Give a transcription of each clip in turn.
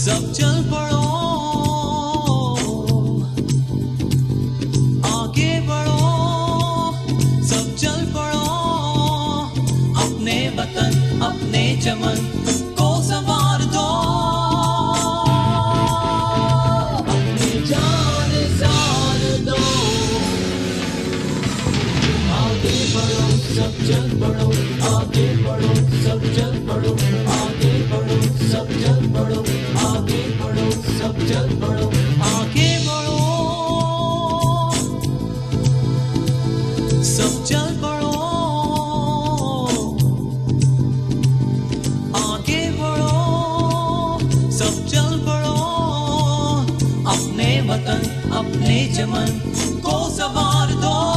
سب چل پڑو آگے بڑھو سب چل پڑو اپنے وطن اپنے چمن کو سوار دو اپنی جان سار دو آگے بڑھو سب چل پڑو اپنے چمن کو سوار دو۔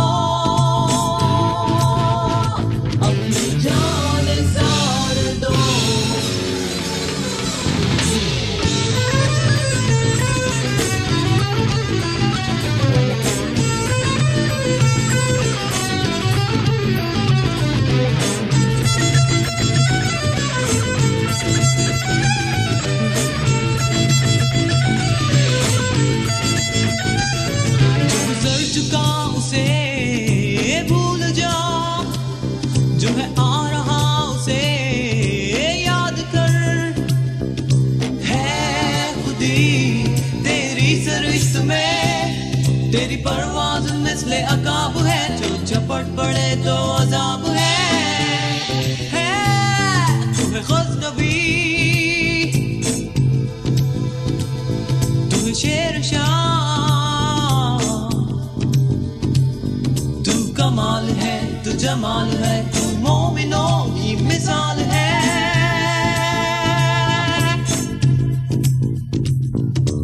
تیری پرواز مثل عقاب ہے، جو چپٹ پڑے تو عذاب ہے۔ ہے تو شیر شاہ۔ تو کمال ہے، تو جمال ہے، تو مومنوں کی مثال ہے۔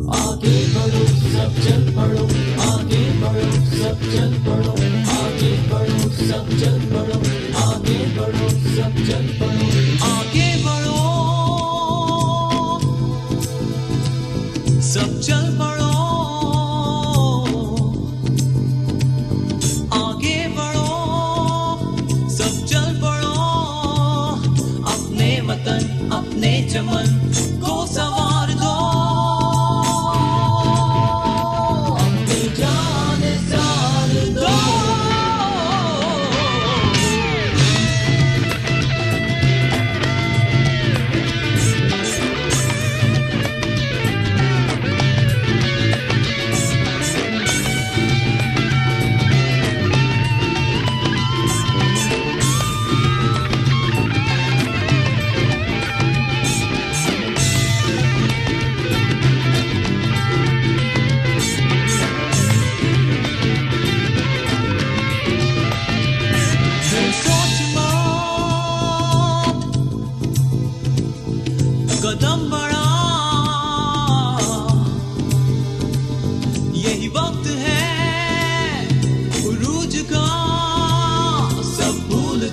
آگے بڑھو سب چل بڑھو سب چل پڑو آگے بڑھو سب چل پڑو آگے بڑھو سب چل پڑو آگے بڑھو سب چل پڑو اپنے وطن اپنے چمن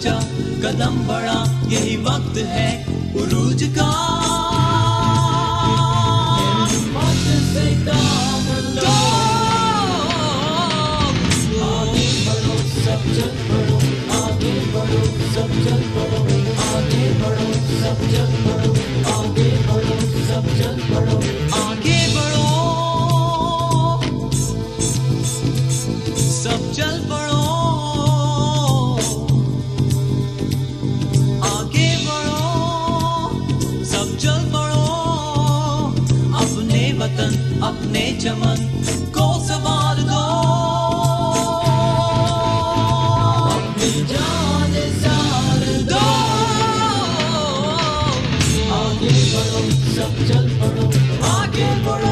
اونچا قدم بڑا یہی وقت ہے عروج کا۔ سب چل پڑو آگے بڑھو